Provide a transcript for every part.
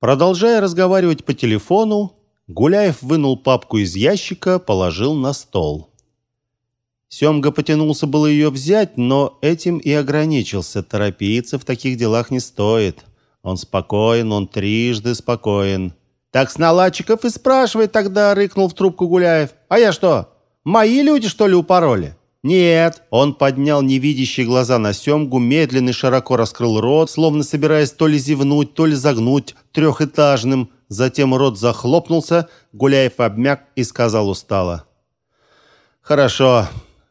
Продолжая разговаривать по телефону, Гуляев вынул папку из ящика, положил на стол. Семга потянулся было ее взять, но этим и ограничился. Торопиться в таких делах не стоит. Он спокоен, он трижды спокоен. «Так с наладчиков и спрашивай тогда», — рыкнул в трубку Гуляев. «А я что, мои люди, что ли, упороли?» «Нет». Он поднял невидящие глаза на Семгу, медленно широко раскрыл рот, словно собираясь то ли зевнуть, то ли загнуть трехэтажным. Затем рот захлопнулся, Гуляев обмяк и сказал устало. «Хорошо.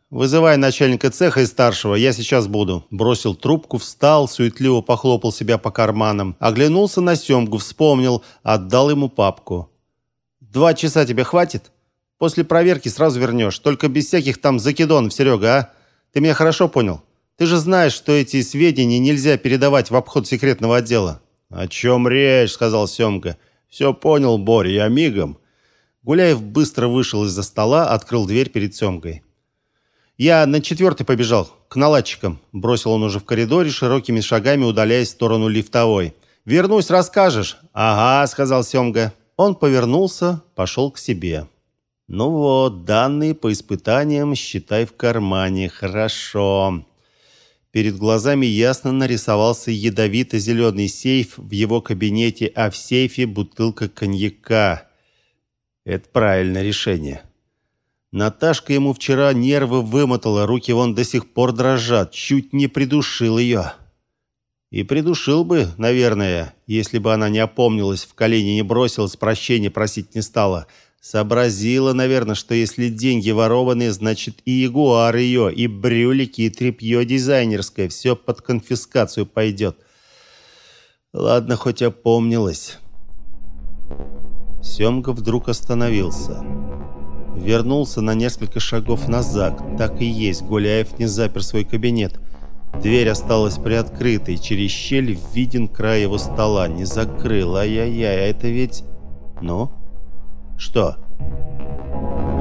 Вызывай начальника цеха и старшего, я сейчас буду». Бросил трубку, встал, суетливо похлопал себя по карманам, оглянулся на Семгу, вспомнил, отдал ему папку. «Два часа тебе хватит?» После проверки сразу вернешь, только без всяких там закидонов, Серега, а? Ты меня хорошо понял? Ты же знаешь, что эти сведения нельзя передавать в обход секретного отдела». «О чем речь?» — сказал Семка. «Все понял, Боря, я мигом». Гуляев быстро вышел из-за стола, открыл дверь перед Семкой. «Я на четвертый побежал, к наладчикам», — бросил он уже в коридоре, широкими шагами удаляясь в сторону лифтовой. «Вернусь, расскажешь». «Ага», — сказал Семга. Он повернулся, пошел к себе. Ну вот, данные по испытаниям считай в кармане. Хорошо. Перед глазами ясно нарисовался ядовито-зеленый сейф в его кабинете, а в сейфе бутылка коньяка. Это правильное решение. Наташка ему вчера нервы вымотала, руки вон до сих пор дрожат, чуть не придушил ее. И придушил бы, наверное, если бы она не опомнилась, в колени не бросилась, прощения просить не стала. — Сообразила, наверное, что если деньги ворованные, значит и ягуар ее, и брюлики, и тряпье дизайнерское. Все под конфискацию пойдет. Ладно, хоть опомнилась. Семга вдруг остановился. Вернулся на несколько шагов назад. Так и есть, Гуляев не запер свой кабинет. Дверь осталась приоткрытой. Через щель виден край его стола. Не закрыл. Ай-яй-яй, а это ведь... Ну... «Что?»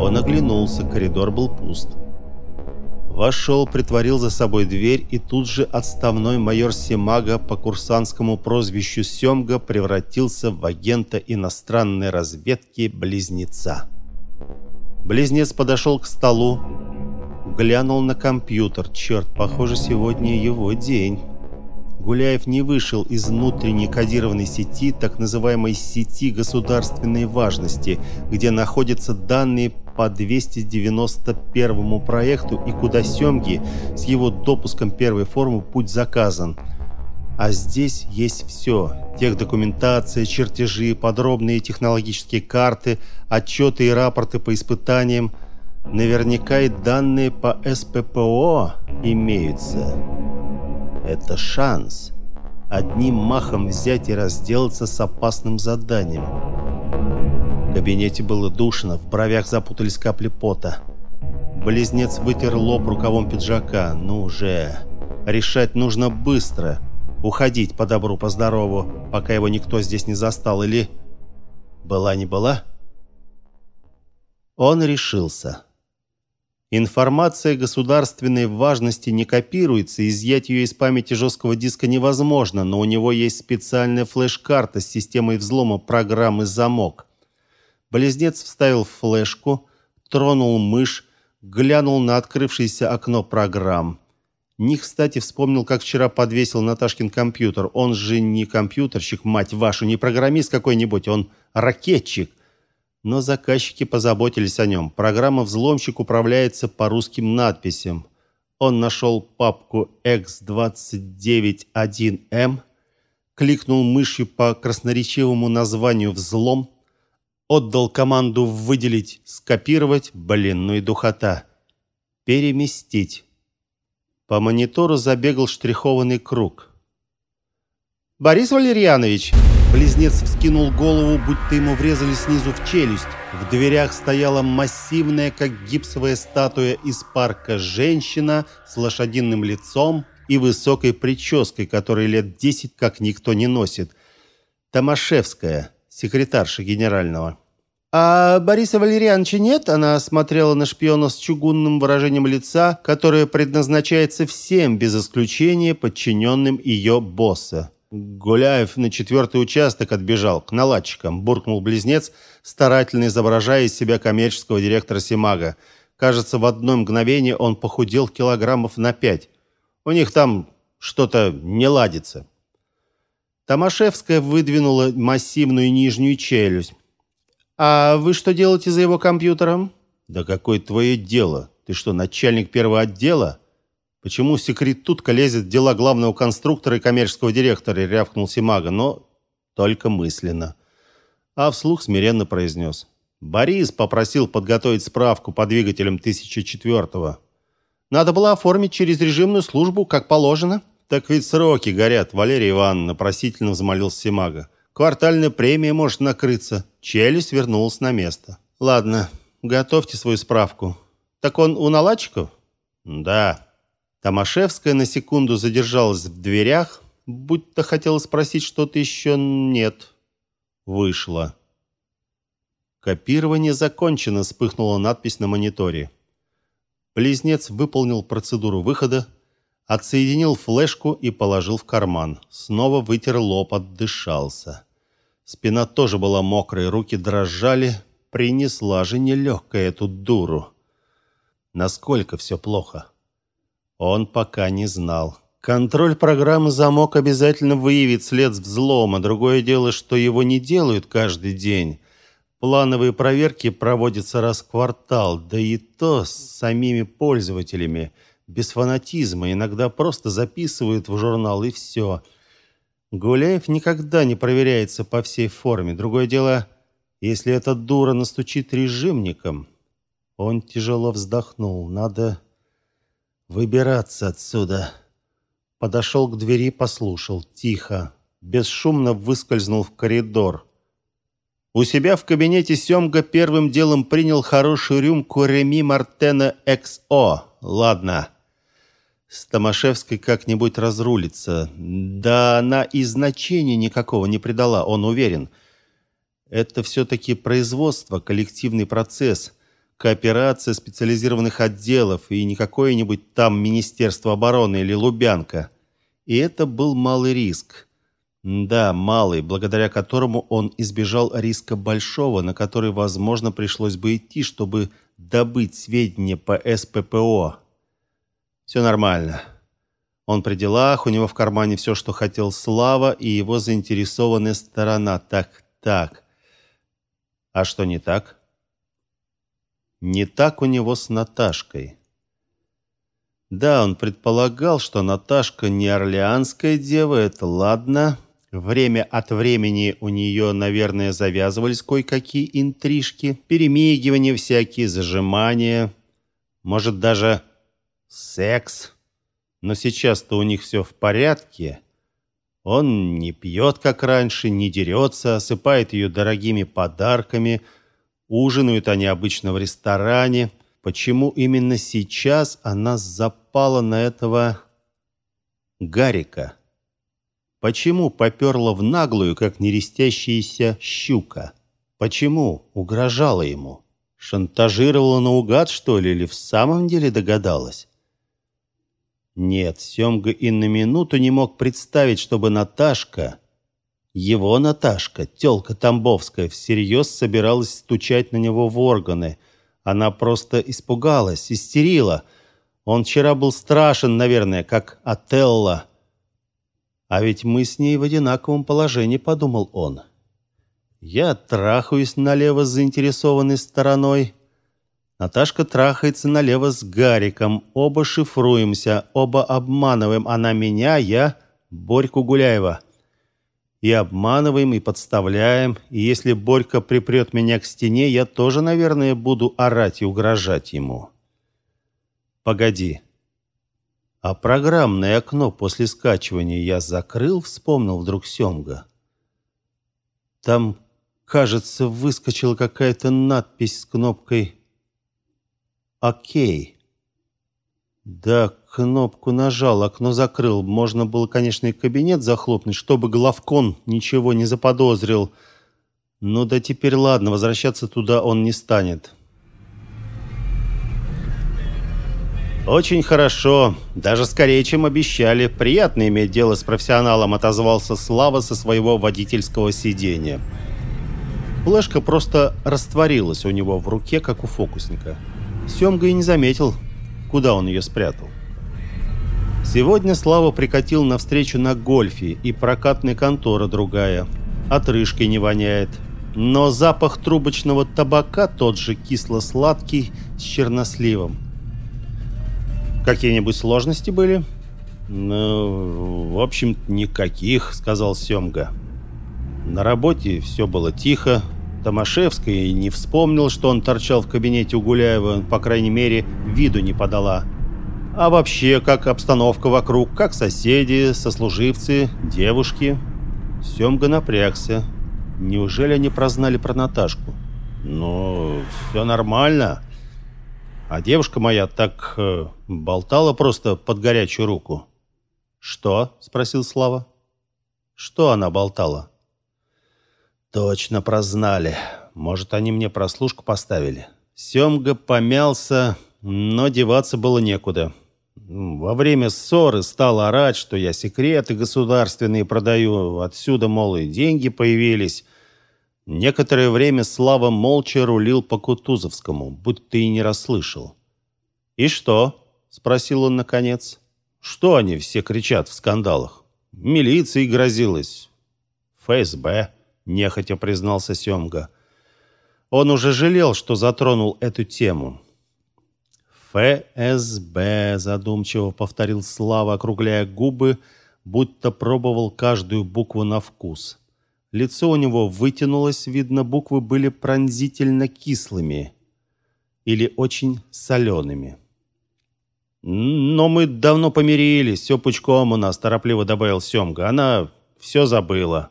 Он оглянулся, коридор был пуст. Вошел, притворил за собой дверь, и тут же отставной майор Семага по курсантскому прозвищу Семга превратился в агента иностранной разведки Близнеца. Близнец подошел к столу, глянул на компьютер. Черт, похоже, сегодня его день. Гуляев не вышел из внутренней кодированной сети, так называемой сети государственной важности, где находятся данные по 291 проекту и куда Семги с его допуском первой формы путь заказан. А здесь есть все. Техдокументация, чертежи, подробные технологические карты, отчеты и рапорты по испытаниям. Наверняка и данные по СППО имеются. Это шанс. Одним махом взять и разделаться с опасным заданием. В кабинете было душно, в бровях запутались капли пота. Близнец вытер лоб рукавом пиджака. «Ну уже! Решать нужно быстро. Уходить по добру, по здорову, пока его никто здесь не застал. Или... Была не была?» Он решился. Информация государственной важности не копируется, изъять ее из памяти жесткого диска невозможно, но у него есть специальная флеш-карта с системой взлома программы «Замок». Близнец вставил флешку, тронул мышь, глянул на открывшееся окно программ. Не кстати вспомнил, как вчера подвесил Наташкин компьютер. Он же не компьютерщик, мать вашу, не программист какой-нибудь, он ракетчик. Но заказчики позаботились о нем. Программа «Взломщик» управляется по русским надписям. Он нашел папку X291M, кликнул мышью по красноречивому названию «Взлом», отдал команду «Выделить», «Скопировать», блин, ну и духота, «Переместить». По монитору забегал штрихованный круг. «Борис Валерьянович!» Близнец вскинул голову, будто ему врезали снизу в челюсть. В дверях стояла массивная, как гипсовая статуя из парка, женщина с лошадиным лицом и высокой прической, которой лет десять как никто не носит. Томашевская, секретарша генерального. «А Бориса Валерьяновича нет?» Она смотрела на шпиона с чугунным выражением лица, которое предназначается всем, без исключения подчиненным ее босса. Гуляев на четвертый участок отбежал, к наладчикам, буркнул близнец, старательно изображая из себя коммерческого директора Симага. Кажется, в одно мгновение он похудел килограммов на пять. У них там что-то не ладится. Томашевская выдвинула массивную нижнюю челюсть. «А вы что делаете за его компьютером?» «Да какое твое дело? Ты что, начальник первого отдела?» Почему секретутка лезет в дела главного конструктора и коммерческого директора, рявкнул Симага, но только мысленно. А вслух смиренно произнес. Борис попросил подготовить справку по двигателям 1004-го. Надо было оформить через режимную службу, как положено. Так ведь сроки горят, Валерия Ивановна просительно взмолился Симага. Квартальная премия может накрыться. Челюсть вернулась на место. Ладно, готовьте свою справку. Так он у наладчиков? Да. Томашевская на секунду задержалась в дверях, будто хотела спросить что-то еще. Нет. Вышла. Копирование закончено, вспыхнула надпись на мониторе. Близнец выполнил процедуру выхода, отсоединил флешку и положил в карман. Снова вытер лоб, отдышался. Спина тоже была мокрой, руки дрожали. Принесла же нелегкая эту дуру. Насколько все плохо? Он пока не знал. Контроль программы «Замок» обязательно выявит след взлома. Другое дело, что его не делают каждый день. Плановые проверки проводятся раз в квартал, да и то с самими пользователями. Без фанатизма, иногда просто записывают в журнал и все. Гуляев никогда не проверяется по всей форме. Другое дело, если эта дура настучит режимником. Он тяжело вздохнул. Надо Выбираться отсюда. Подошел к двери, послушал. Тихо. Бесшумно выскользнул в коридор. У себя в кабинете Семга первым делом принял хорошую рюмку Реми Мартена XO. Ладно. С Томашевской как-нибудь разрулится. Да она и значения никакого не придала, он уверен. Это все-таки производство, коллективный процесс кооперация специализированных отделов и не какое-нибудь там Министерство обороны или Лубянка. И это был малый риск. Да, малый, благодаря которому он избежал риска большого, на который, возможно, пришлось бы идти, чтобы добыть сведения по СППО. Все нормально. Он при делах, у него в кармане все, что хотел Слава и его заинтересованная сторона. Так, так. А что не так? Не так у него с Наташкой. Да, он предполагал, что Наташка не орлеанская дева, это ладно. Время от времени у нее, наверное, завязывались кое-какие интрижки, перемигивания всякие, зажимания, может даже секс. Но сейчас-то у них все в порядке. Он не пьет, как раньше, не дерется, осыпает ее дорогими подарками – Ужинают они обычно в ресторане. Почему именно сейчас она запала на этого Гарика? Почему поперла в наглую, как нерестящаяся щука? Почему угрожала ему? Шантажировала наугад, что ли, или в самом деле догадалась? Нет, Семга и на минуту не мог представить, чтобы Наташка его Наташка, тёлка Тамбовская, всерьез собиралась стучать на него в органы. Она просто испугалась, истерила. Он вчера был страшен, наверное, как Отелло. А ведь мы с ней в одинаковом положении, подумал он. Я трахаюсь налево с заинтересованной стороной. Наташка трахается налево с Гариком. Оба шифруемся, оба обманываем. Она меня, я Борьку Гуляева и обманываем, и подставляем. И если Борька припрет меня к стене, я тоже, наверное, буду орать и угрожать ему. Погоди. А программное окно после скачивания я закрыл, вспомнил вдруг Семга. Там, кажется, выскочила какая-то надпись с кнопкой «Окей». Да, кнопку нажал, окно закрыл. Можно было, конечно, и кабинет захлопнуть, чтобы главкон ничего не заподозрил. Ну да теперь ладно, возвращаться туда он не станет. «Очень хорошо. Даже скорее, чем обещали. Приятно иметь дело с профессионалом», — отозвался Слава со своего водительского сидения. Флешка просто растворилась у него в руке, как у фокусника. Семга и не заметил, куда он ее спрятал. Сегодня Слава прикатил навстречу на гольфе, и прокатная контора другая. Отрыжкой не воняет. Но запах трубочного табака тот же кисло-сладкий с черносливом. «Какие-нибудь сложности были?» «Ну, в общем, никаких», — сказал Семга. На работе все было тихо, Томашевская не вспомнил, что он торчал в кабинете у Гуляева, по крайней мере, виду не подала. А вообще, как обстановка вокруг, как соседи, сослуживцы, девушки. Семга напрягся. Неужели они прознали про Наташку? Ну, все нормально. А девушка моя так э, болтала просто под горячую руку. «Что?» — спросил Слава. «Что она болтала?» Точно прознали. Может, они мне прослушку поставили. Семга помялся, но деваться было некуда. Во время ссоры стал орать, что я секреты государственные продаю. Отсюда, мол, и деньги появились. Некоторое время Слава молча рулил по Кутузовскому, будь ты и не расслышал. «И что?» — спросил он наконец. «Что они все кричат в скандалах? Милиции грозилась. ФСБ» нехотя признался Семга. Он уже жалел, что затронул эту тему. ФСБ, задумчиво повторил Слава, округляя губы, будто пробовал каждую букву на вкус. Лицо у него вытянулось, видно, буквы были пронзительно кислыми или очень солеными. «Но мы давно помирились, все пучком у нас», – торопливо добавил Семга. «Она все забыла».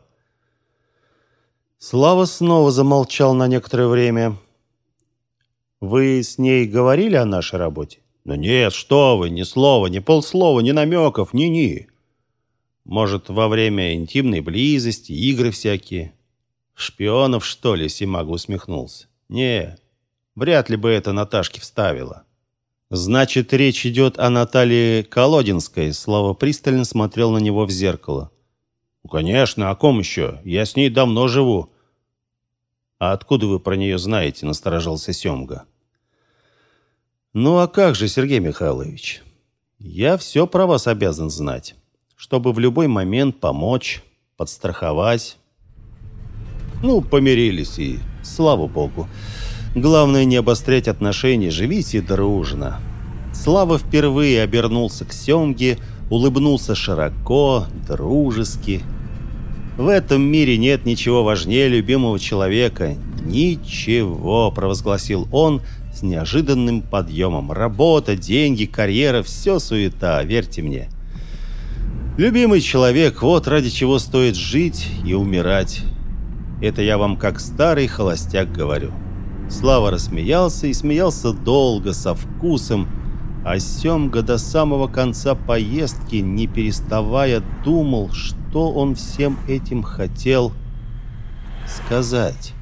Слава снова замолчал на некоторое время. «Вы с ней говорили о нашей работе?» «Ну нет, что вы, ни слова, ни полслова, ни намеков, ни-ни». «Может, во время интимной близости, игры всякие?» «Шпионов, что ли?» — Симага усмехнулся. «Не, вряд ли бы это Наташке вставило». «Значит, речь идет о Наталье Колодинской?» Слава пристально смотрел на него в зеркало. «Ну, конечно, о ком еще? Я с ней давно живу. «А откуда вы про нее знаете?» – насторожился Семга. «Ну а как же, Сергей Михайлович? Я все про вас обязан знать, чтобы в любой момент помочь, подстраховать. Ну, помирились и, слава богу. Главное не обострять отношения, живите дружно». Слава впервые обернулся к Семге, улыбнулся широко, дружески, в этом мире нет ничего важнее любимого человека. Ничего, провозгласил он с неожиданным подъемом. Работа, деньги, карьера – все суета, верьте мне. Любимый человек – вот ради чего стоит жить и умирать. Это я вам как старый холостяк говорю. Слава рассмеялся и смеялся долго, со вкусом, а Семга до самого конца поездки, не переставая, думал, что он всем этим хотел сказать.